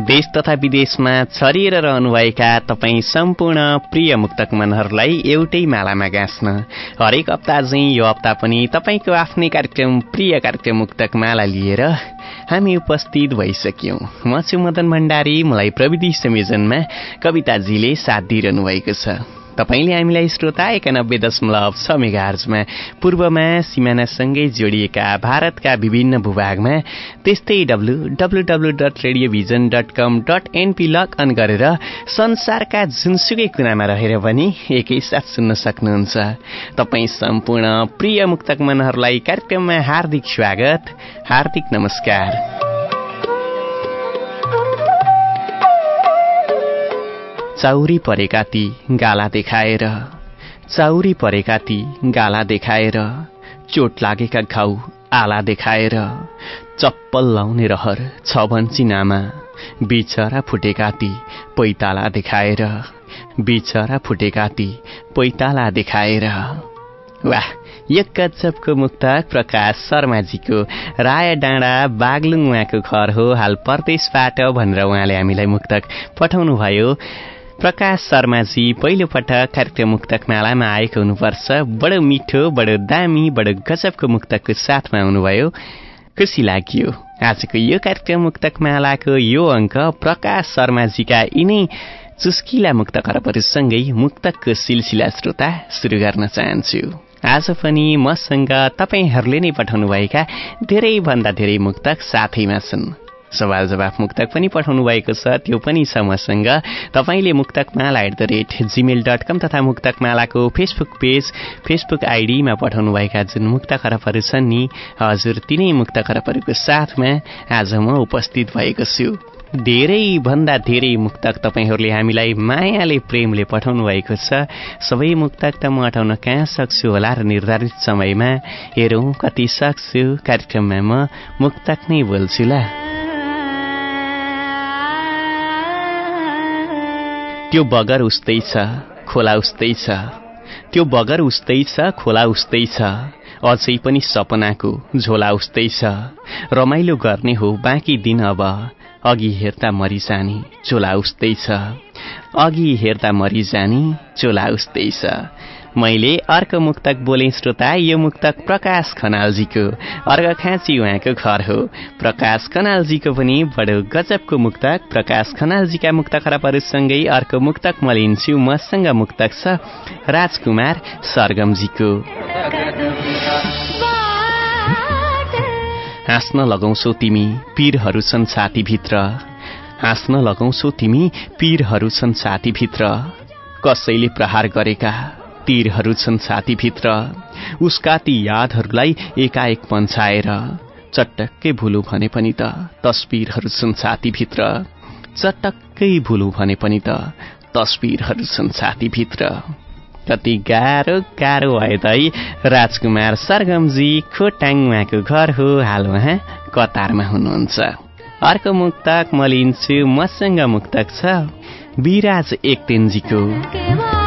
देश तथा विदेशमा छरिएर रहनुभएका तपाईँ सम्पूर्ण प्रिय मुक्तक मनहरूलाई एउटै मालामा गाँच्न। हरेक हप्ता चाहिँ यो हप्ता पनि तपाईँको आफ्नै कार्यक्रम प्रिय कार्यक्रम मुक्तक माला लिएर हामी उपस्थित भइसक्यौँ। म छु मदन भण्डारी मलाई प्रविधि संयोजनमा कविताजीले साथ दिइरहनु भएको छ। तपाईँले हामीलाई श्रोता एकानब्बे दशमलव छ मेगार्जमा पूर्वमा सिमानासँगै जोडिएका भारतका विभिन्न भूभागमा त्यस्तै W W dot radio vision dot com dot NP login गरेर संसारका जुनसुकै कुनामा रहेर पनि एकैसाथ सुन्न सक्नुहुन्छ। तपाईँ सम्पूर्ण प्रिय मुक्तक मनहरूलाई कार्यक्रममा हार्दिक स्वागत हार्दिक नमस्कार। चाउरी परेका ती गाला देखाएर चाउरी परेका ती गाला देखाएर चोट लागेका घाउ आला देखाएर चप्पल लाउने रहर छ भन्छिनामा बिचरा फुटेका ती पैताला देखाएर बिचरा फुटेका ती पैताला देखाएर। वाह यो गजबको मुक्तक प्रकाश शर्माजीको राय डाँडा बागलुङ उहाँको घर हो हाल परदेशबाट भनेर उहाँले हामीलाई मुक्तक पठाउनु भयो प्रकाश शर्माजी पहिलोपटक कार्यक्रम मुक्तक मालामा आएको हुनुपर्छ। बडो मिठो बडो दामी बडो गजबको मुक्तकको साथमा आउनुभयो खुसी लाग्यो। आजको यो कार्यक्रम मुक्तक मालाको यो अङ्क प्रकाश शर्माजीका यिनै चुस्किला मुक्त खरबहरूसँगै मुक्तकको सिलसिला श्रोता सुरु गर्न चाहन्छु। आज पनि मसँग तपाईँहरूले नै पठाउनुभएका धेरैभन्दा धेरै मुक्तक साथैमा छन्। सवाल जवाफ मुक्तक पनि पठाउनु भएको छ। त्यो पनि छ मसँग तपाईँले Muktakmala at the rate Gmail dot com तथा मुक्तकमालाको फेसबुक पेज फेसबुक आइडीमा पठाउनुभएका जुन मुक्त खरबहरू छन् नि हजुर तिनै मुक्त खरबहरूको साथमा आज म उपस्थित भएको छु। धेरैभन्दा धेरै मुक्तक तपाईँहरूले हामीलाई मायाले प्रेमले पठाउनु भएको छ। सबै मुक्तक त म अटाउन कहाँ सक्छु होला र निर्धारित समयमा हेरौँ कति सक्छु। कार्यक्रममा म मुक्तक नै बोल्छु ल। त्यो बगर उस्तै छ खोला उस्तै छ। त्यो बगर उस्तै छ खोला उस्तै छ। अझै पनि सपनाको झोला उस्तै छ। रमाइलो गर्ने हो बाँकी दिन अब। अघि हेर्दा मरिजाने चोला उस्तै छ। अघि हेर्दा मरिजाने चोला उस्तै छ। मैले अर्को मुक्तक बोले श्रोता यो मुक्तक प्रकाश खनालजीको। अर्घ खाँची उहाँको घर हो। प्रकाश खनालजीको पनि बडो गजबको मुक्तक। प्रकाश खनालजीका मुक्त खराबहरूसँगै अर्को मुक्तक म लिन्छु मसँग मुक्तक छ राजकुमार सरगमजीको। हाँस्न लगाउँछौ तिमी पीरहरू छन् छातीभित्र। हाँस्न लगाउँछौ तिमी पीरहरू छन् छातीभित्र। कसैले प्रहार गरेका तीरहरू छन् छातीभित्र। उसका ती यादहरूलाई एकाएक पन्छाएर चटक्कै भुलु भने पनि त तस्बिरहरू छन् छातीभित्र। चटक्कै भुलु भने पनि त तस्बिरहरू छन् छातीभित्र। कति गाह्रो गाह्रो भयो त है। राजकुमार सरगमजी खोटाङ उहाँको घर हो हाल उहाँ कतारमा हुनुहुन्छ? अर्को मुक्तक म लिन्छु मसँग मुक्तक छ। विराज एकतेन्जीको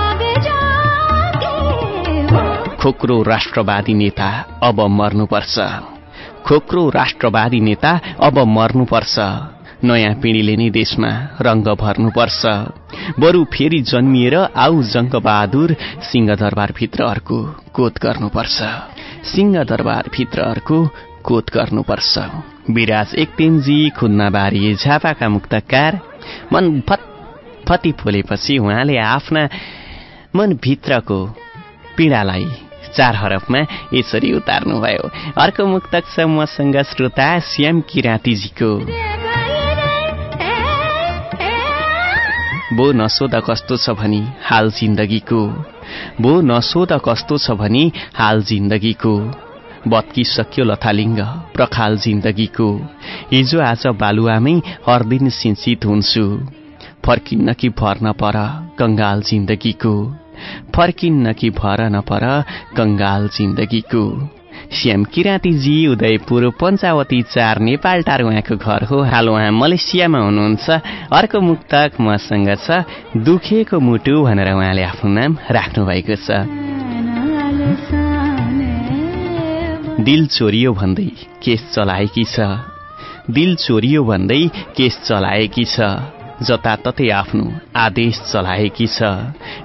खोक्रो राष्ट्रवादी नेता अब मर्नुपर्छ। खोक्रो राष्ट्रवादी नेता अब मर्नुपर्छ। नयाँ पिँढीले नै देशमा रङ्ग भर्नुपर्छ। बरु फेरि जन्मिएर आऊ जङ्गबहादुर सिंहदरबारभित्र अर्को कोत गर्नुपर्छ। सिंहदरबारभित्र अर्को कोत गर्नुपर्छ। विराज एकतेन्जी खुन्ना बारी झापाका मुक्तकार। मन फतफती फुलेपछि उहाँले आफ्ना मनभित्रको पीडालाई चार हरफमा यसरी उतार्नुभयो। अर्को मुक्तक छ मसँग श्रोता श्याम किराँतीजीको। भो नसोध कस्तो छ भनी हाल जिन्दगीको। भो नसोध कस्तो छ भनी हाल जिन्दगीको। बत्किसक्यो लथालिङ्ग प्रखाल जिन्दगीको। हिजो आज बालुवामै हर दिन सिन्सित हुन्छु। फर्किन्न कि भर्न पर कङ्गाल जिन्दगीको। फर्किन्न कि भर नपर कङ्गाल जिन्दगीको। श्याम किराँतीजी उदयपुर पञ्चावती चार नेपाल टार उहाँको घर हो। हाल उहाँ मलेसियामा हुनुहुन्छ। अर्को मुक्तक मसँग छ दुखेको मुटु भनेर उहाँले आफ्नो नाम राख्नु भएको छ। दिल चोरियो भन्दै केस चलाएकी छ। दिल चोरियो भन्दै केस चलाएकी छ। जताततै आफ्नो आदेश चलाएकी छ।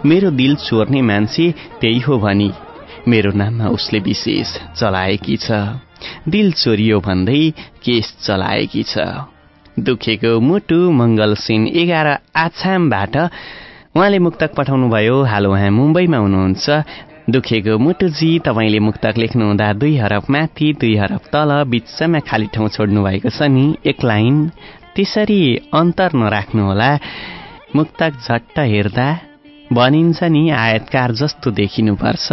मेरो दिल चोर्ने मान्छे त्यही हो भनी मेरो नाममा उसले विशेष चलाएकी छ। दिल चोरियो भन्दै केस चलाएकी छ। दुखेको मुटु मङ्गल सिन एघार आछामबाट उहाँले मुक्तक पठाउनु भयो हाल उहाँ मुम्बईमा हुनुहुन्छ। दुखेको मुटुजी तपाईँले मुक्तक लेख्नुहुँदा दुई हरफ माथि दुई हरफ तल बिचमा खाली ठाउँ छोड्नु भएको छ नि। एक लाइन। त्यसरी अन्तर नराख्नुहोला मुक्तक झट्ट हेर्दा भनिन्छ नि आयतकार जस्तो देखिनुपर्छ।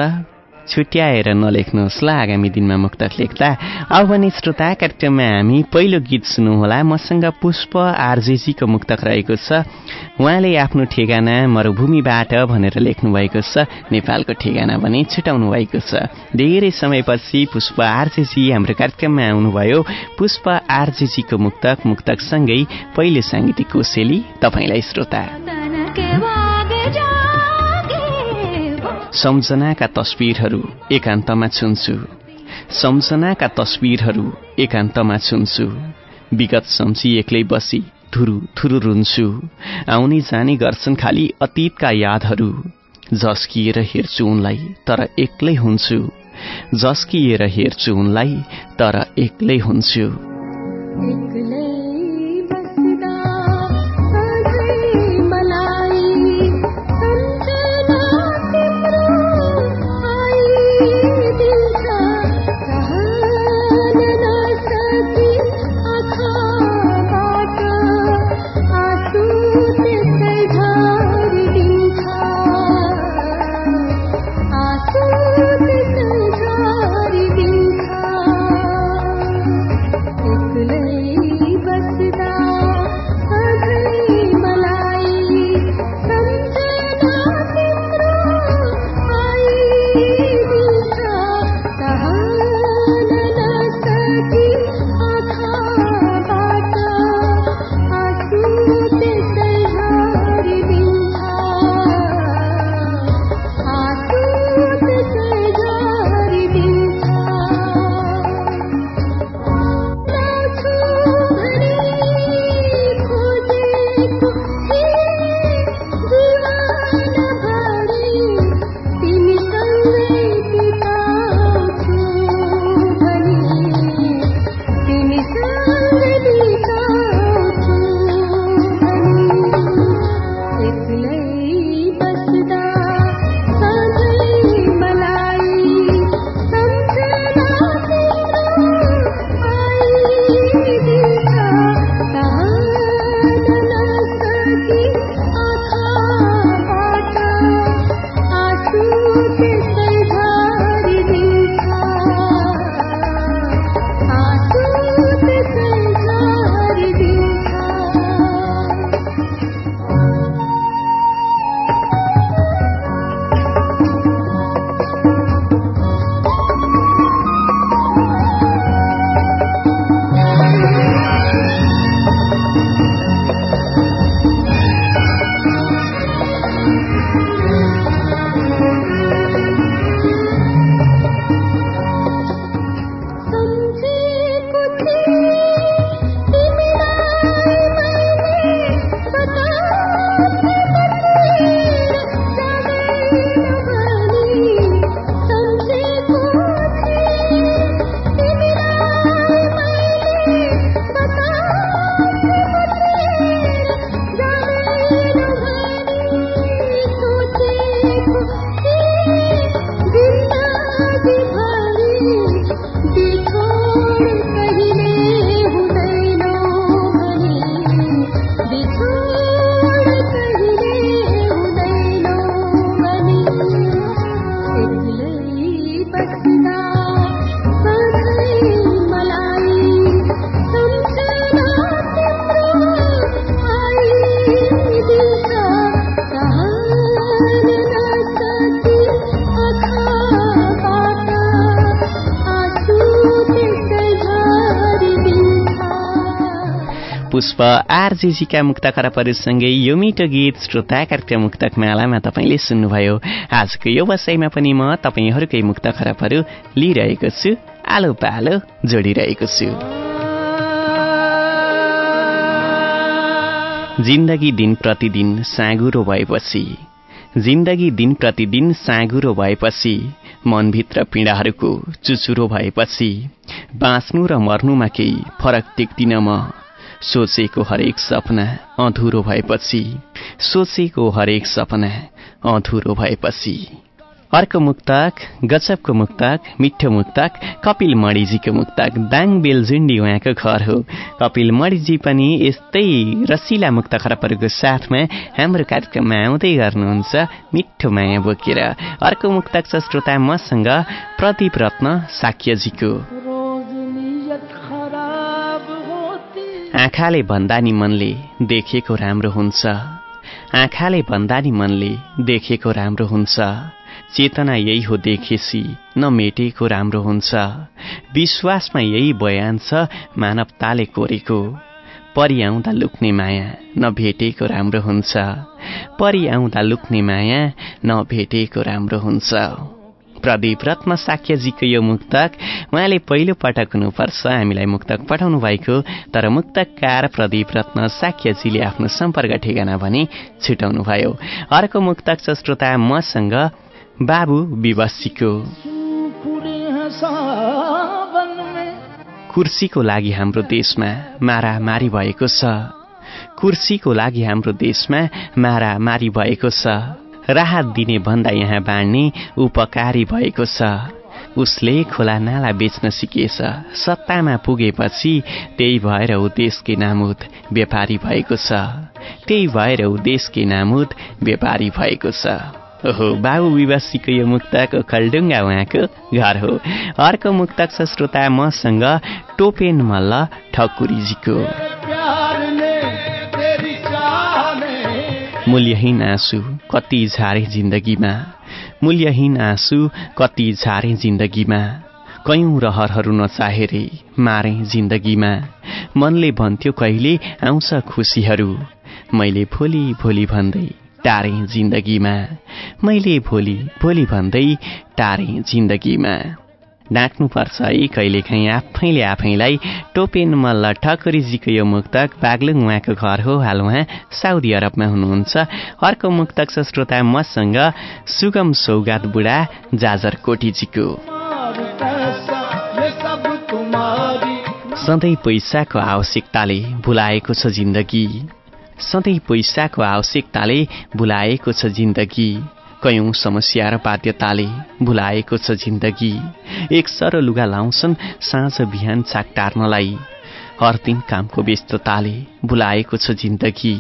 छुट्याएर नलेख्नुहोस् ल आगामी दिनमा मुक्तक लेख्दा अब भने श्रोता कार्यक्रममा हामी पहिलो गीत सुन्नुहोला मसँग पुष्प आरजेजीको मुक्तक रहेको छ उहाँले आफ्नो ठेगाना मरुभूमिबाट भनेर लेख्नु भएको छ नेपालको ठेगाना भने छुटाउनु भएको छ धेरै समयपछि पुष्प आरजेजी हाम्रो कार्यक्रममा आउनुभयो पुष्प आरजेजीको मुक्तक मुक्तकसँगै पहिले साङ्गीतिक कोसेली तपाईँलाई श्रोता सम्झनाका तस्विरहरू एकान्तमा छुन्छु। सम्झनाका तस्विरहरू एकान्तमा छुन्छु। विगत सम्झी एक्लै बसी थुरु थुरु रुन्छु। आउने जाने गर्छन् खालि अतीतका यादहरू। झस्किएर हेर्छु उनलाई तर एक्लै हुन्छु। झस्किएर हेर्छु उनलाई तर एक्लै हुन्छु। पुष्प आरजेजीका मुक्त खराबहरूसँगै यो मिठो गीत श्रोता कार्यक्रम मुक्तक मालामा तपाईँले सुन्नुभयो। आजको यो वसाइमा पनि म तपाईँहरूकै मुक्त खराबहरू लिइरहेको छु। आलो पालो जोडिरहेको छु। जिन्दगी दिन प्रतिदिन साँगुरो भएपछि। जिन्दगी दिन प्रतिदिन साँगुरो भएपछि। मनभित्र पीडाहरूको चुचुरो भएपछि। बाँच्नु र मर्नुमा केही फरक देख्दिन म। सोचेको हरेक सपना अधुरो भएपछि सोचेको हरेक सपना अधुरो भएपछि। अर्को मुक्तक गजबको मुक्तक मिठो मुक्तक कपिल मणिजीको मुक्तक दाङ बेलजुन्डी उहाँको घर हो। कपिल मणिजी पनि यस्तै रसिला मुक्त खरबहरूको साथमा हाम्रो कार्यक्रममा आउँदै गर्नुहुन्छ मिठो माया बोकेर। अर्को मुक्तक छ श्रोता मसँग प्रदीप रत्न साक्यजीको। आँखाले भन्दा नि मनले देखेको राम्रो हुन्छ। आँखाले भन्दा नि मनले देखेको राम्रो हुन्छ। चेतना यही हो देखेसी नमेटेको राम्रो हुन्छ। विश्वासमा यही बयान छ मानवताले कोरेको। परि आउँदा लुक्ने माया नभेटेको राम्रो हुन्छ। परि आउँदा लुक्ने माया नभेटेको राम्रो हुन्छ। प्रदीप रत्न साक्यजीको यो मुक्तक। उहाँले पहिलो पटक हुनुपर्छ। हामीलाई मुक्तक पठाउनु भएको तर मुक्तकार प्रदीप रत्न साक्यजीले आफ्नो सम्पर्क ठेगाना भने छुटाउनु भयो अर्को मुक्तक छ श्रोता मसँग बाबु विवशीको। कुर्सीको लागि हाम्रो देशमा मारामारी भएको छ। कुर्सीको लागि हाम्रो देशमा मारामारी भएको छ। राहत दिने भन्दा यहाँ बाँड्ने उपकारी भएको छ। उसले खोला नाला बेच्न सिकेछ। सत्तामा पुगेपछि त्यही भएर ऊ देशकै नामुद व्यापारी भएको छ। त्यही भएर ऊ देशकै नामुद व्यापारी भएको छ। ओहो बाबु विवासीको यो मुक्तक खलडुङ्गा उहाँको घर हो। अर्को मुक्तक छ श्रोता मसँग टोपेन मल्ल ठकुरीजीको। मूल्यहीन आँसु कति झारे जिन्दगीमा? मूल्यहीन आँसु कति झारे जिन्दगीमा? कयौँ रहरहरू नचाहेरे मारे जिन्दगीमा? मनले भन्थ्यो कहिले आउँछ खुसीहरू। मैले भोलि भोलि भन्दै टारे जिन्दगीमा। मैले भोलि भोलि भन्दै टारे जिन्दगीमा। डाँट्नुपर्छ है कहिलेकाहीँ आफैले आफैलाई टोपेन मल्ल ठकुरीजीको यो मुक्तक बागलुङ उहाँको घर हो। हाल उहाँ साउदी अरबमा हुनुहुन्छ। अर्को मुक्तक छ श्रोता मसँग सुगम सौगात बुढा जाजर कोटीजीको। सधैँ पैसाको आवश्यकताले भुलाएको छ जिन्दगी। सधैँ पैसाको आवश्यकताले भुलाएको छ जिन्दगी। कयौं समस्या र बाध्यताले भुलाएको छ जिन्दगी। एक सर लुगा लाउँछन् साँझ बिहान चाक टार्नलाई। हर दिन कामको व्यस्तताले भुलाएको छ जिन्दगी।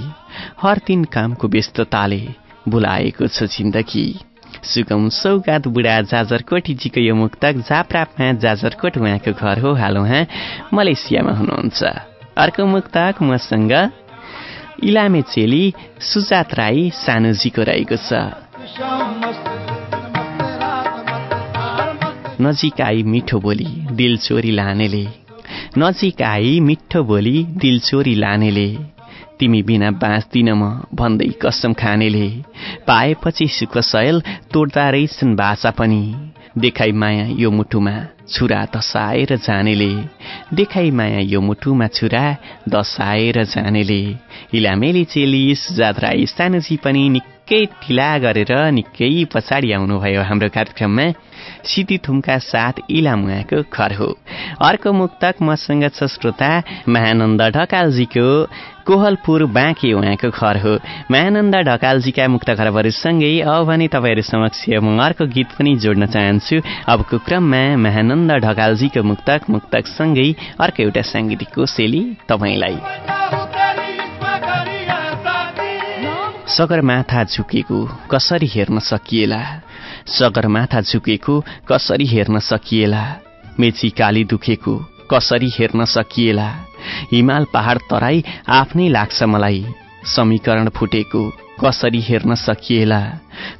हर दिन कामको व्यस्तताले भुलाएको छ जिन्दगी। सुगम सौगात बुढा जाजरकोटीजीको यो मुक्तक जाप्रापमा जाजरकोट उहाँको घर हो। हाल उहाँ मलेसियामा हुनुहुन्छ। अर्को मुक्तक मसँग इलामे चेली सुजात राई सानोजीको रहेको छ। नजिक आई मिठो बोली दिल चोरी लानेले। नजिक आई मिठो बोली दिल चोरी लानेले। तिमी बिना बाँच्दिन म भन्दै कसम खानेले। पाएपछि सुख सयल तोड्दा रहेछन् बाछा पनि। देखाइ माया यो मुटुमा छुरा दसाएर जानेले। देखाइ माया यो मुटुमा छुरा दसाएर जानेले। इलामेली चेली सुजात राई सानोजी पनि ढिला गरेर निकै पछाडि आउनुभयो हाम्रो कार्यक्रममा। सिटी थुमका साथ इलामुवाको घर हो। अर्को मुक्तक मसँग छ श्रोता महानन्द ढकालजीको कोहलपुर बाँके उहाँको घर हो। महानन्द ढकालजीका मुक्त खरबहरूसँगै अब भने तपाईँहरू समक्ष म अर्को गीत पनि जोड्न चाहन्छु। अबको क्रममा महानन्द ढकालजीको मुक्तक मुक्तकसँगै अर्को एउटा साङ्गीतिक कोसेली तपाईँलाई। सगरमाथा झुकेको कसरी हेर्न सकिएला? सगरमाथा झुकेको कसरी हेर्न सकिएला? मेची काली दुखेको कसरी हेर्न सकिएला? हिमाल पहाड तराई आफ्नै लाग्छ मलाई। समीकरण फुटेको कसरी हेर्न सकिएला?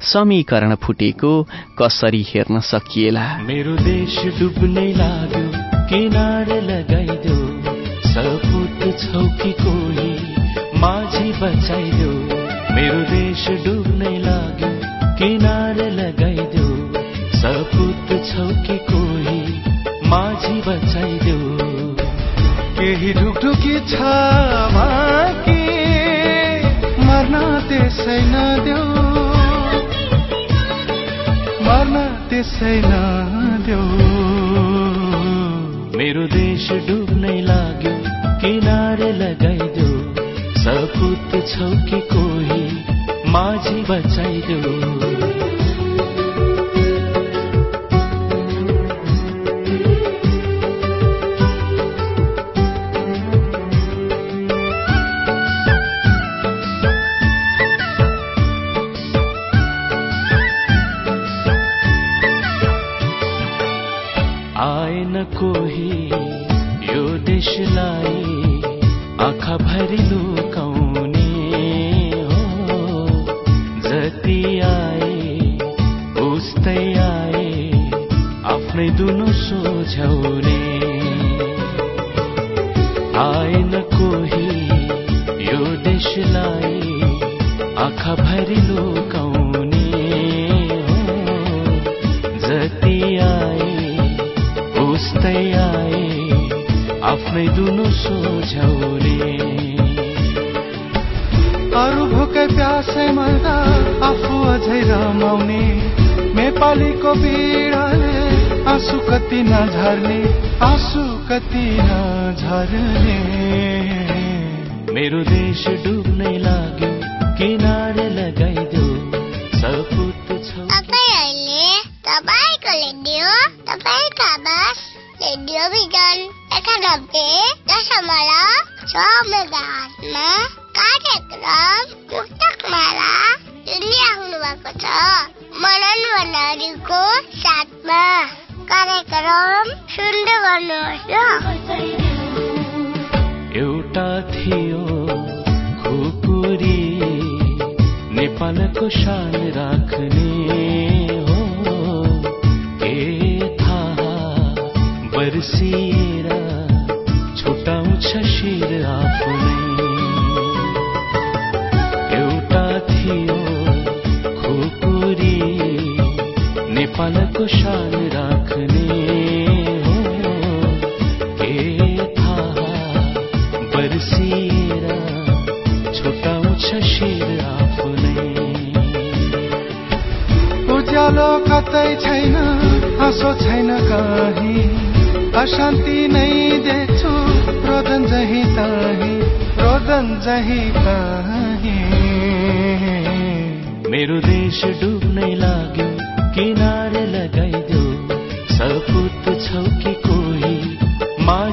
समीकरण फुटेको कसरी हेर्न सकिएला? मेरो देश डुब्ने लाग्यो किनार लगाइदो सपुत सपुत छौ कि कोही माझी बचाइदेऊ मेरो देश डुब्नै लाग्यो किनारे लगाइदेऊ। सपुत छौ कि कोही माझी बचाइदेऊ। केही ढुकढुकी छ कि मर्न त्यसै नदेऊ। मर्न त्यसै नदेऊ। मेरो देश डुब्नै लाग्यो किनारे लगाइदेऊ। सपुत छौ कि कोही माझी बचाइदेऊ बालीको बिडाले आँसु कति नझर्ने आँसु कति नझर्ने। मेरो देश डुब्नै लाग्यो किनारे लगाइदेऊ सपुत छ। तपाईँ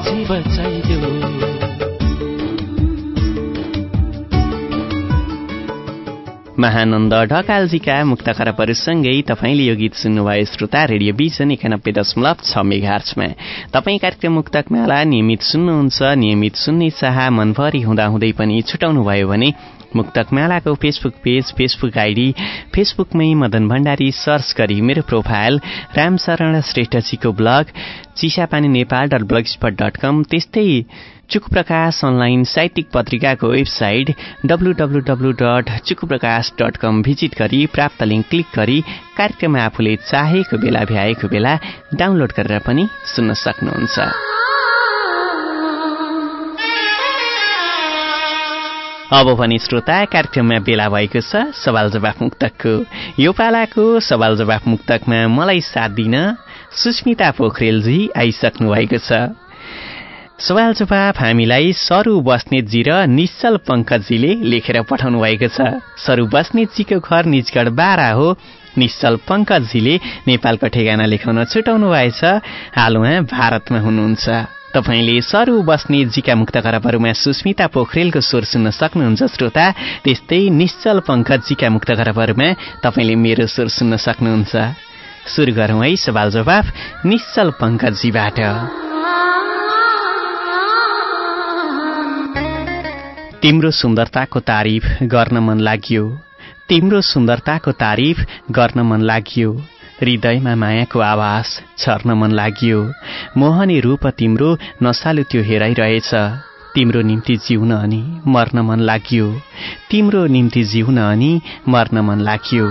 Chỉ 究 महानन्द ढकालजीका मुक्त खराबहरूसँगै तपाईँले यो गीत सुन्नुभयो। श्रोता रेडियो बिजन एकानब्बे दशमलव छ मेघार्चमा तपाईँ कार्यक्रम मुक्तक माला नियमित सुन्नुहुन्छ नियमित सुन्ने चाह मनभरि हुँदाहुँदै पनि छुटाउनु भयो भने मुक्तक मालाको फेसबुक पेज फेसबुक आइडी फेसबुकमै मदन भण्डारी सर्च गरी मेरो profile Ramsharan श्रेष्ठजीको blog Chisapani Nepal dot blogspot dot com त्यस्तै चुकुप्रकाश अनलाइन साहित्यिक पत्रिकाको website W dot Chukuprakash dot com visit गरी प्राप्त लिङ्क क्लिक गरी कार्यक्रम आफूले चाहेको बेला भ्याएको बेला डाउनलोड गरेर पनि सुन्न सक्नुहुन्छ। अब पनि श्रोता कार्यक्रममा बेला भएको छ सवाल जवाफ मुक्तकको। यो पालाको सवाल जवाफ मुक्तकमा मलाई साथ दिन सुस्मिता पोखरेलजी आइसक्नु भएको छ। सवाल जवाफ हामीलाई सरु बस्नेतजी र निश्चल पङ्कजीले लेखेर पठाउनु भएको छ। सरु बस्नेतजीको घर निजगढ बारा हो। निश्चल पङ्कजीले नेपालको ठेगाना लेखाउन छुटाउनु भएछ। हाल उहाँ भारतमा हुनुहुन्छ। तपाईँले सरु बस्ने जिका मुक्त खराबहरूमा सुस्मिता पोखरेलको स्वर सुन्न सक्नुहुन्छ श्रोता। त्यस्तै निश्चल पङ्कजीका मुक्त खराबहरूमा तपाईँले मेरो स्वर सुन्न सक्नुहुन्छ। सुरु गरौँ है सवाल जवाफ निश्चल पङ्कजीबाट तिम्रो सुन्दरताको तारिफ गर्न मन लाग्यो। तिम्रो सुन्दरताको तारिफ गर्न मन लाग्यो। हृदयमा मायाको आवाज छर्न मन लाग्यो। मोहनी रूप तिम्रो नसालु त्यो हेराइरहेछ। तिम्रो निम्ति जिउन अनि मर्न मन लाग्यो। तिम्रो निम्ति जिउन अनि मर्न मन लाग्यो।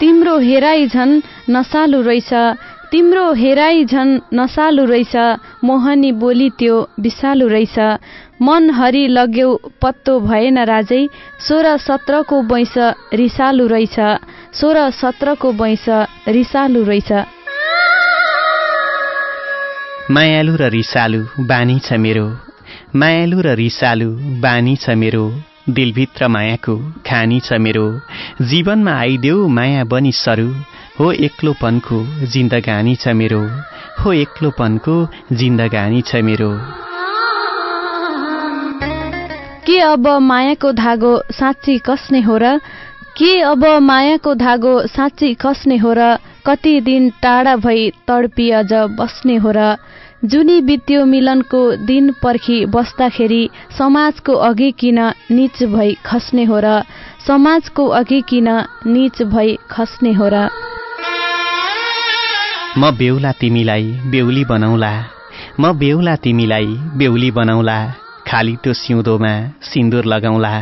तिम्रो हेराइ झन् नसालु रहेछ। तिम्रो हेराइ झन् नसालु रहेछ मोहनी बोली त्यो विषालु रहेछ। मन हरि लग्यौ पत्तो भएन राजै। सोह्र सत्रको वैँस रिसालु रहेछ। सोह्र सत्रको वैँस रिसालु रहेछ। मायालु र रिसालु बानी छ मेरो। मायालु र रिसालु बानी छ मेरो। दिलभित्र मायाको खानी छ मेरो। जीवनमा आइदेऊ माया बनी सरू। हो एक्लोपनको जिन्दगानी छ मेरो। हो एक्लोपनको जिन्दगानी छ मेरो। के अब मायाको धागो साँच्ची कसने हो र? के अब मायाको धागो साँच्ची कसने हो र? कति दिन टाढा भई तडपी अझ बस्ने हो र? जुनी बित्यो मिलनको दिन पर्खी बस्दाखेरि समाजको अघि किन निच भई खस्ने हो र समाजको अघि किन निच भई खस्ने हो र। म बेहुला तिमीलाई बेहुली बनाउला। म बेहुला तिमीलाई बेहुली बनाउला। खाली त्यो सिउँदोमा सिन्दुर लगाउला।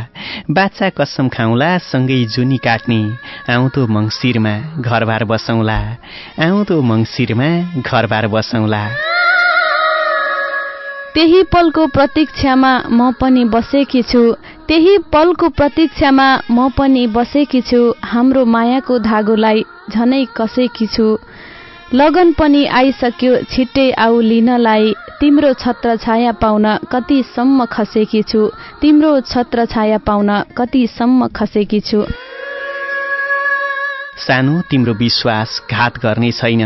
बाछा कसम खाउला सँगै जुनी काट्ने। आउँदो मङ्सिरमा घरबार बसौँला आउँदो मङ्सिरमा घरबार बसौँला त्यही पलको प्रतीक्षामा म पनि बसेकी छु। त्यही पलको प्रतीक्षामा म पनि बसेकी छु। हाम्रो मायाको धागोलाई झनै कसेकी छु। लगन पनि आइसक्यो छिट्टै आऊ लिनलाई। तिम्रो छत्र छाया पाउन कतिसम्म खसेकी छु। तिम्रो छत्र छाया पाउन कतिसम्म खसेकी छु। सानो तिम्रो विश्वास घात गर्ने छैन।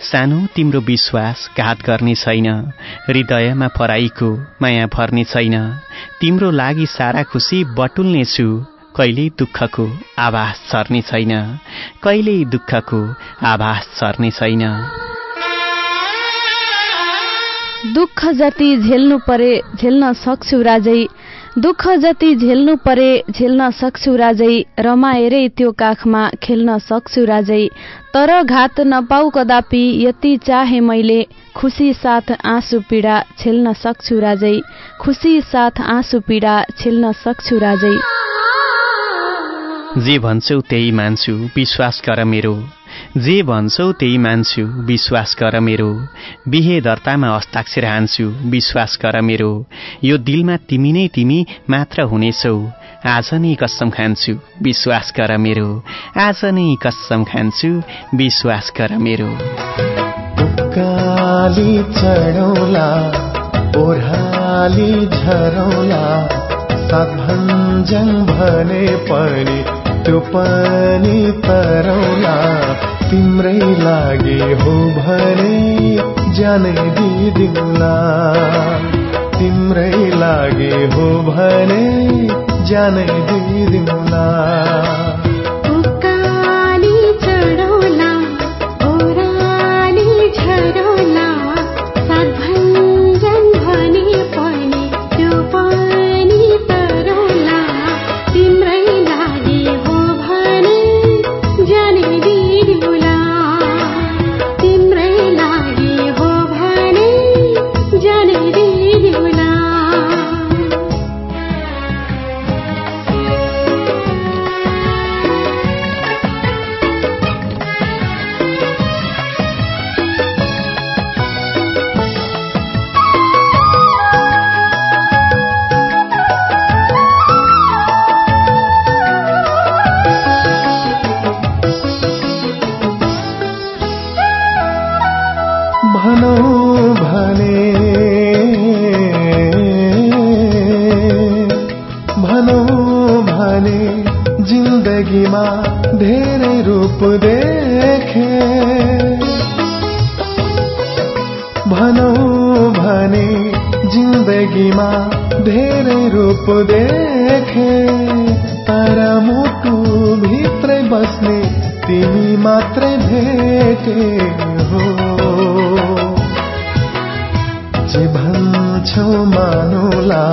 सानो तिम्रो विश्वास घात गर्ने छैन। हृदयमा पराईको माया भर्ने छैन। तिम्रो लागि सारा खुसी बटुल्नेछु। कहिल्यै दुःखको आभास सर्ने छैन। कहिल्यै दुःखको आभास सर्ने छैन। दुःख जति झेल्नु परे झेल्न सक्छु राजै। दुःख जति झेल्नु परे झेल्न सक्छु राजै रमाएरै त्यो काखमा खेल्न सक्छु राजै। तर घात नपाऊ कदापि यति चाहे मैले खुसी साथ आँसु पीडा छेल्न सक्छु राजै। खुसी साथ आँसु पीडा छेल्न सक्छु राजै। जे भन्छौ त्यही मान्छु विश्वास गर मेरो। जे भन्छौ त्यही मान्छु विश्वास गर मेरो। बिहे दर्तामा हस्ताक्षर हान्छु विश्वास गर मेरो। यो दिलमा तिमी नै तिमी मात्र हुनेछौ। आज नै कसम खान्छु विश्वास गर मेरो। आज नै कसम खान्छु विश्वास गर मेरो। काली झरौला सात भने पनि त्यो पनि तरौला तिम्रै लागि हो भने जानै दिदिउँला। तिम्रै लागि हो भने जानै दिदिउँला। धेरै रूप देखे तर मुटु भित्रै बस्ने तिमी मात्रै भेटे हो। जे भन्छौ मानौला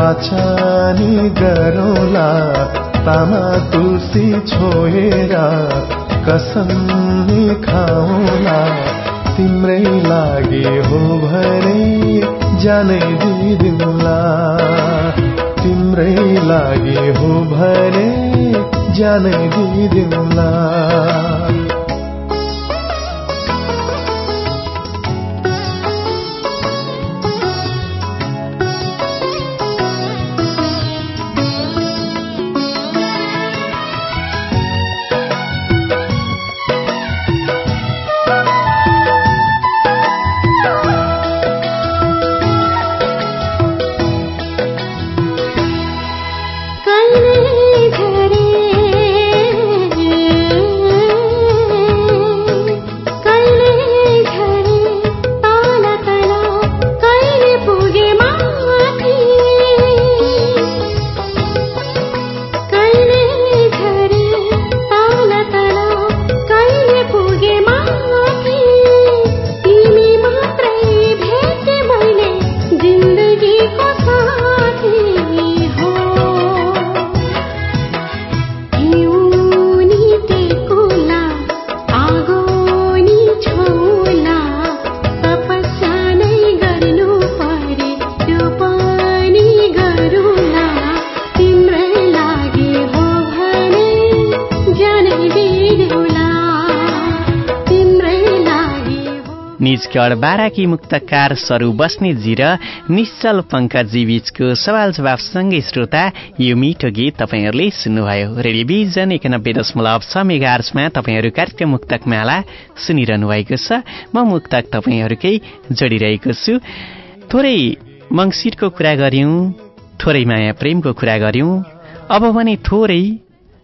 बाचानी गरौला तामा तुलसी छोएर कसम खाउला तिम्रै लागि हो भरे जानै दिदिउँला तिम्रै लागि हो भने जानै दिदिउँला निजगढ बाराकी मुक्तकार सरू बस्नेतजी र निश्चल पङ्कजी बीचको सवाल जवाफसँगै श्रोता यो मिठो गीत तपाईँहरूले सुन्नुभयो। रेडियोभिजन एकानब्बे दशमलव छ मेगार्समा तपाईँहरू कार्यक्रम मुक्तक माला सुनिरहनु भएको छ। म मुक्तक तपाईँहरूकै जोडिरहेको छु। थोरै मङ्सिरको कुरा गऱ्यौँ थोरै माया प्रेमको कुरा गऱ्यौँ। अब भने थोरै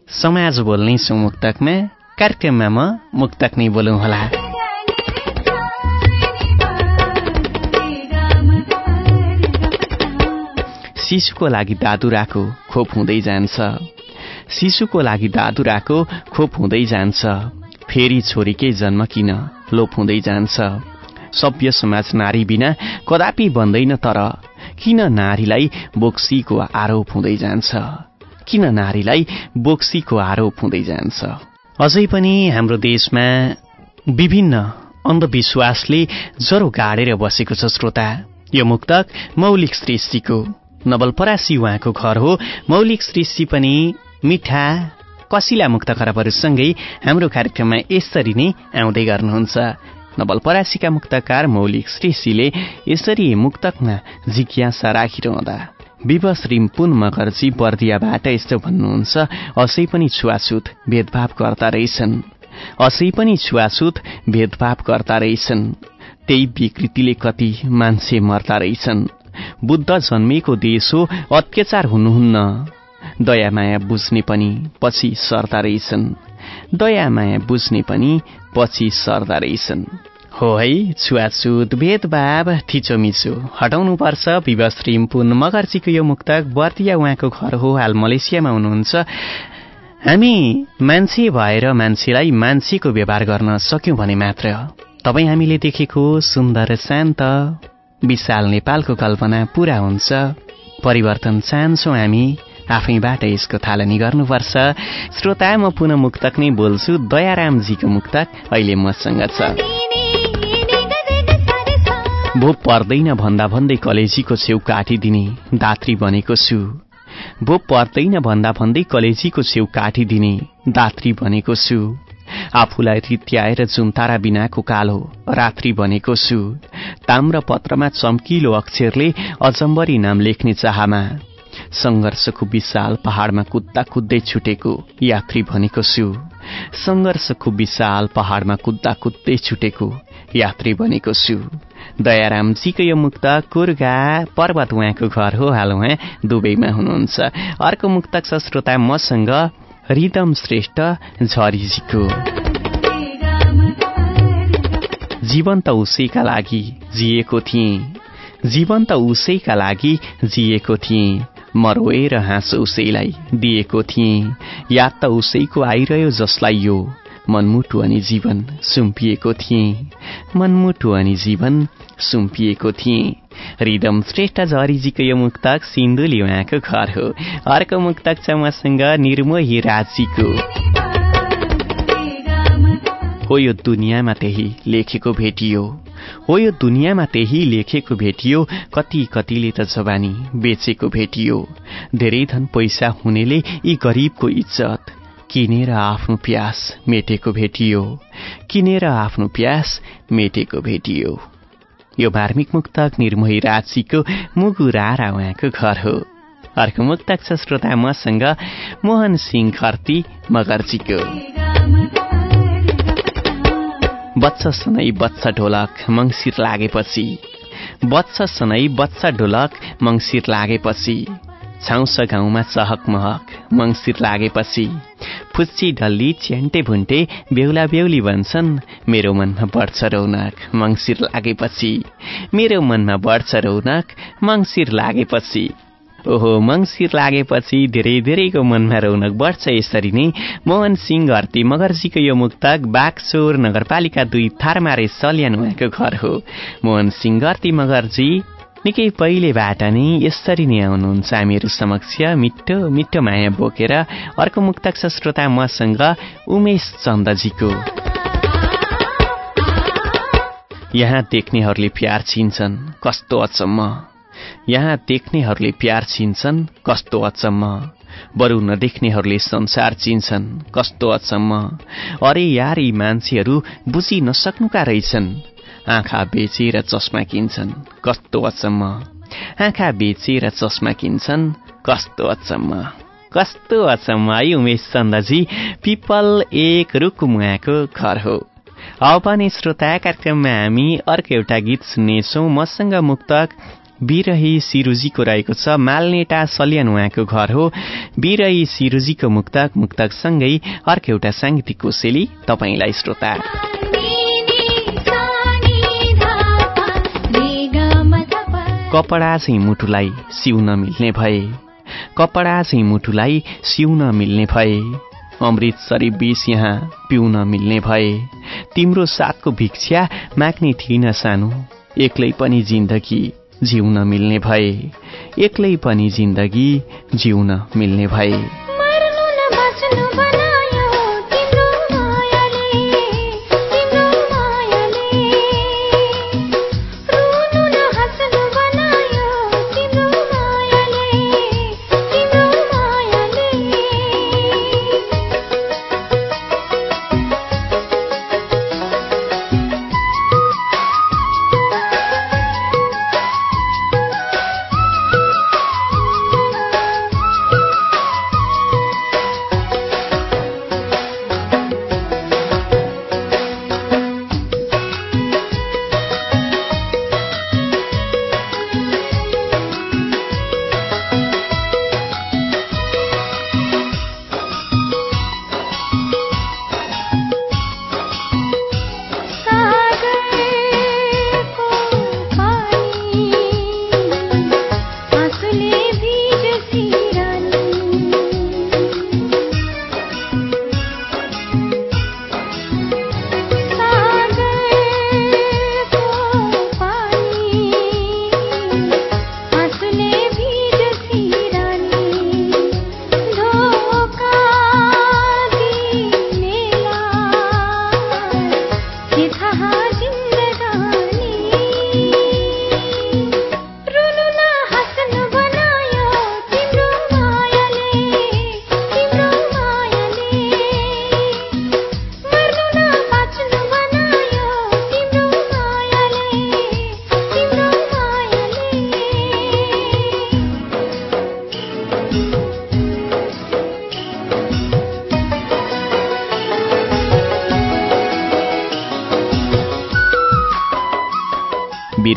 समाज बोल्ने छु मुक्तकमा। कार्यक्रममा म मुक्तक नै बोलौँ होला। शिशुको लागि दादुराको खोप हुँदै जान्छ। शिशुको लागि दादुराको खोप हुँदै जान्छ। फेरि छोरीकै जन्म किन लोप हुँदै जान्छ। सभ्य समाज नारी बिना कदापि बन्दैन तर किन नारीलाई बोक्सीको आरोप हुँदै जान्छ? किन नारीलाई बोक्सीको आरोप हुँदै जान्छ? अझै पनि हाम्रो देशमा विभिन्न अन्धविश्वासले जरो गाडेर बसेको छ श्रोता। यो मुक्तक मौलिक सृष्टिको नवलपरासी उहाँको घर हो। मौलिक सृष्टि पनि मिठा कसिला मुक्त खराबहरूसँगै हाम्रो कार्यक्रममा यसरी नै आउँदै गर्नुहुन्छ। नवलपरासीका मुक्तकार मौलिक श्रेषीले यसरी मुक्तकमा जिज्ञासा राखिरहँदा विवश रिम्पुन मगर्जी बर्दियाबाट यस्तो भन्नुहुन्छ असै पनि छुवाछुत भेदभाव गर्दा रहेछन्। असै पनि छुवाछुत भेदभाव गर्दा रहेछन्। त्यही विकृतिले कति मान्छे मर्दा रहेछन्। बुद्ध जन्मेको देश हो अत्याचार हुनुहुन्न। दया माया बुझ्ने पनि पछि सर्दा रहेछन्। दया माया बुझ्ने पनि पछि सर्दा रहेछन्। हो है छुवाछुत भेदभाव थिचोमिचो हटाउनुपर्छ विवश रिम्पुन मगर्जीको यो मुक्तक बर्दिया उहाँको घर हो हाल मलेसियामा हुनुहुन्छ। हामी मान्छे भएर मान्छेलाई मान्छेको व्यवहार गर्न सक्यौँ भने मात्र। तपाईँ हामीले देखेको सुन्दर शान्त विशाल नेपालको कल्पना पूरा हुन्छ। परिवर्तन चाहन्छौँ हामी आफैबाट यसको थालनी गर्नुपर्छ। श्रोता म पुनः मुक्तक नै बोल्छु दयारामजीको मुक्तक अहिले मसँग छ। भो पर्दैन भन्दा भन्दै कलेजीको छेउ काटिदिने दात्री बनेको छु। भो पर्दैन भन्दा भन्दै कलेजीको छेउ काटिदिने दात्री बनेको छु। आफूलाई रित्याएर जुन्तारा बिनाको कालो रात्रि बनेको छु ताम्र पत्रमा चम्किलो अक्षरले अजम्बरी नाम लेख्ने चाहमा। सङ्घर्षको विशाल पहाडमा कुद्दा कुद्दै छुटेको यात्री भनेको छु सङ्घर्षको विशाल पहाडमा कुद्दा कुद्दै छुटेको यात्री बनेको छु दयारामजीको यो मुक्त कुर्गा पर्वत उहाँको घर हो हाल उहाँ दुबईमा हुनुहुन्छ। अर्को मुक्तक छ श्रोता मसँग रिदम श्रेष्ठ झरीजीको जीवन त उसैका लागि जिएको थिएँ। जीवन त उसैका लागि जिएको थिएँ। मरोएर हाँस उसैलाई दिएको थिएँ। याद त उसैको आइरह्यो जसलाई यो। मनमुटु अनि जीवन सुम्पिएको थिएँ। मनमुटु अनि जीवन सुम्पिएको थिएँ। रिदम श्रेष्ठ झरीजीको यो मुक्तक सिन्धुली उहाँको घर हो। अर्को मुक्तक छ मसँग निर्मोही राजीको हो यो दुनियाँमा त्यही लेखेको भेटियो हो। यो दुनियाँमा त्यही लेखेको भेटियो कति कतिले त जवानी बेचेको भेटियो धेरै धन पैसा हुनेले यी गरिबको इज्जत। किनेर आफ्नो प्यास मेटेको भेटियो। किनेर आफ्नो प्यास मेटेको भेटियो। यो मार्मिक मुक्तक निर्मोही राजीको मुगु रारा उहाँको घर हो। अर्को मुक्तक छ श्रोता मसँग मोहन सिंह खर्ती मगर्जीको। बच्चा सनै बच्चा ढोलक मङ्सिर लागेपछि। बच्चा सनै बच्चा ढोलक मङ्सिर लागेपछि। छाउँछ गाउँमा चहक महक मङ्सिर लागेपछि फुच्ची डल्ली च्यान्टे भुन्टे बेहुला बेहुली भन्छन् मेरो मनमा बढ्छ रौनक मङ्सिर लागेपछि मेरो मनमा बढ्छ रौनक मङ्सिर लागेपछि ओहो मङ्सिर लागेपछि धेरै धेरैको मनमा रौनक बढ्छ यसरी नै मोहन सिंह घरती मगर्जीको यो मुक्तक बागचोर नगरपालिका दुई थारमारे सल्यान उहाँको घर हो मोहन सिंह घरती मगर्जी निकै पहिलेबाट नै यसरी नै आउनुहुन्छ हामीहरू समक्ष। मिठो मिठो माया बोकेर अर्को मुक्तक श्रोता मसँग उमेश चन्दजीको। यहाँ देख्नेहरूले प्यार छिन्छन् कस्तो अचम्म। यहाँ देख्नेहरूले प्यार चिन्छन् कस्तो अचम्म। बरु नदेख्नेहरूले संसार चिन्छन् कस्तो अचम्म। अरे यार यी मान्छेहरू बुझि नसक्नुका रहेछन्। आँखा बेचेर चस्मा किन्छन् कस्तो अचम्म आँखा बेचेर चस्मा किन्छन् कस्तो अचम्म कस्तो अचम्म है उमेश चन्दजी पिपल एक रुकुमुहाको घर हो अब पनि श्रोता कार्यक्रममा हामी अर्को एउटा गीत सुन्नेछौँ मसँग मुक्तक बिरही सिरुजीको रहेको छ मालनेटा सल्यान उहाँको घर हो बिरही सिरुजीको मुक्तक मुक्तकसँगै अर्को एउटा साङ्गीतिक कोसेली तपाईँलाई श्रोता कपडा चाहिँ मुटुलाई सिउन मिल्ने भए। कपडा चाहिँ मुटुलाई सिउन मिल्ने भए। अमृतसरी बिस यहाँ पिउन मिल्ने भए। तिम्रो साथको भिक्षा माग्ने थिइन सानो। एक्लै पनि जिन्दगी जिउन मिल्ने भए। एक्लै पनि जिन्दगी जिउन मिल्ने भए।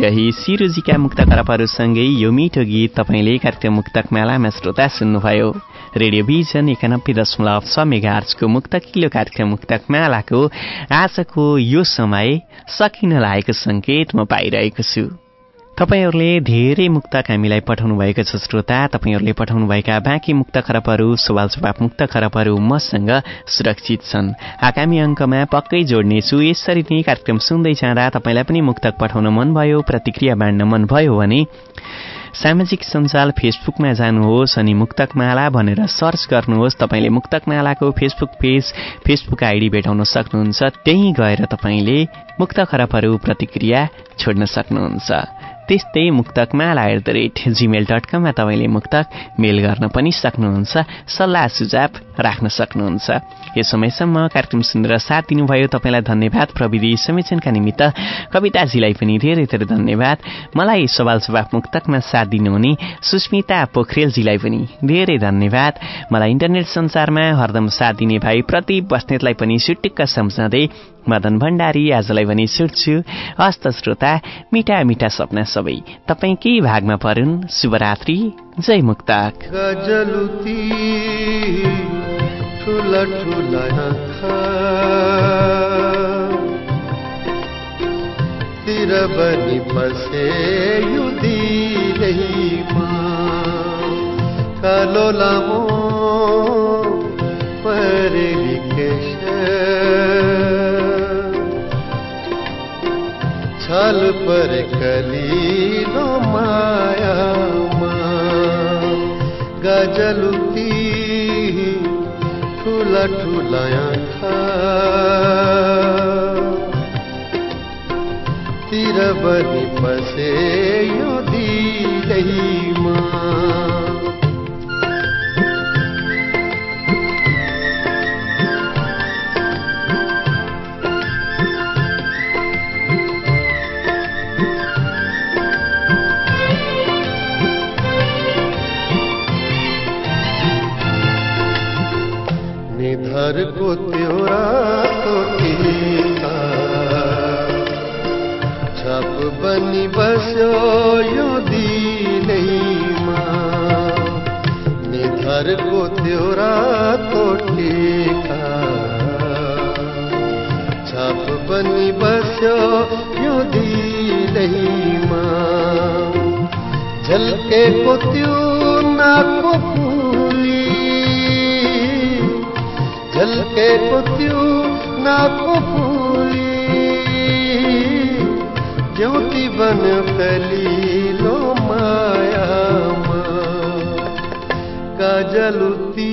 रही सिरुजीका मुक्त करपहरूसँगै यो मिठो गीत तपाईँले कार्यक्रम मुक्तक मेलामा श्रोता सुन्नुभयो रेडियो भिजन एकानब्बे दशमलव छ मेगार्चको मुक्त किलो कार्यक्रम मुक्तक मालाको आजको यो समय सकिन लागेको सङ्केत म पाइरहेको छु तपाईँहरूले धेरै मुक्तक हामीलाई पठाउनु भएको छ श्रोता। तपाईँहरूले पठाउनुभएका बाँकी मुक्त खरबहरू सवाल जवाब मुक्त खरबहरू मसँग सुरक्षित छन्। आगामी अङ्कमा पक्कै जोड्नेछु। यसरी नै कार्यक्रम सुन्दै जाँदा तपाईँलाई पनि मुक्तक पठाउन मन भयो प्रतिक्रिया बाँड्न मन भयो भने सामाजिक सञ्जाल फेसबुकमा जानुहोस् अनि मुक्तकमाला भनेर सर्च गर्नुहोस्। तपाईँले मुक्तकमालाको फेसबुक पेज फेसबुक आइडी भेटाउन सक्नुहुन्छ। त्यहीँ गएर तपाईँले मुक्त खराबहरू प्रतिक्रिया छोड्न सक्नुहुन्छ। त्यस्तै Muktakmala at the rate Gmail dot कममा तपाईँले मुक्तक मेल गर्न पनि सक्नुहुन्छ सल्लाह सुझाव राख्न सक्नुहुन्छ। यो समयसम्म कार्यक्रम सुनेर साथ दिनुभयो तपाईँलाई धन्यवाद। प्रविधि समेचनका निमित्त कविताजीलाई पनि धेरै धेरै धन्यवाद। मलाई सवाल जवाफ मुक्तकमा साथ दिनुहुने सुस्मिता पोखरेलजीलाई पनि धेरै धन्यवाद। मलाई इन्टरनेट संसारमा हरदम साथ दिने भाइ प्रति बस्नेतलाई पनि सुटिक्क सम्झँदै मदन भण्डारी आजलाई भने छुट्छु हस्त श्रोता मिठा मिठा सपना सबै। तपाईँकै भागमा परुन् शुभरात्रि। जय मुक्तक। ठुला कालो लामो छल पर कलीलो मायामा गजलुती ठुला ठुला आँखा। तिर बनी बसे यो दिलैमा त्यो रातो छप बनी बस्यो यो दिनैमा निधरको त्यो रातो टिका छप बनी बस्यो यो दिनैमा झल्केको त्यो नाको झल्केको त्यो नाको फुली ज्योति बन्यो कलिलो मायामा गजलुती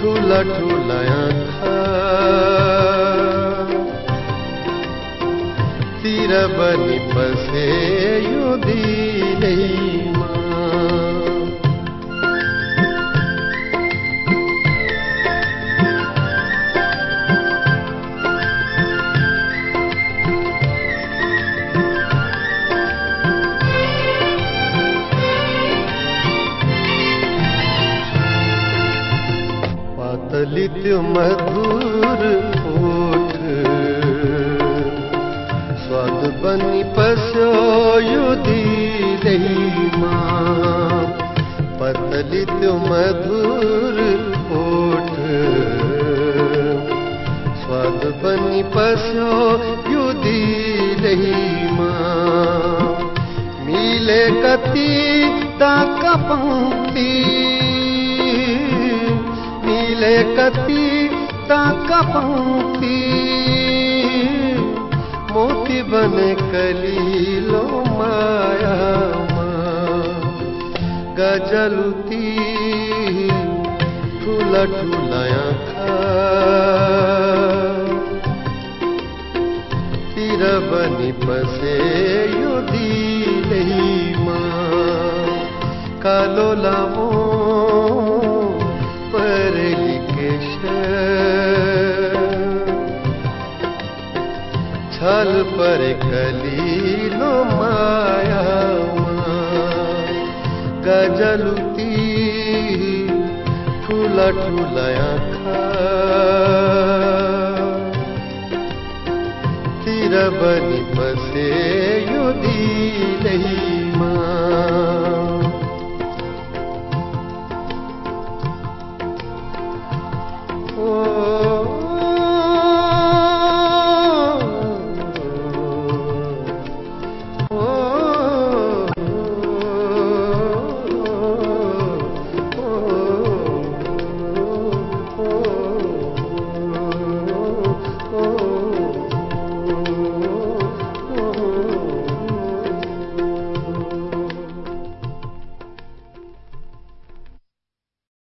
ठुला ठुला आँखा तिर बनी त्यो मधुर ओठ स्वाद बनी पस्यो यो दिदैमा पतली त्यो मधुर ओठ स्वाद बनी पस्यो यो दिदैमा मिले कति ताका पंक्ति मिले कति ताका पंक्ति मोती बने कलीलो मायामा गजलुती ठुला ठुला तिर बनी बसे यो दिलैमा कालो लामो छल पर कलीलो मायामा गजलुती ठुला ठुला आँखा तिर बनी बसे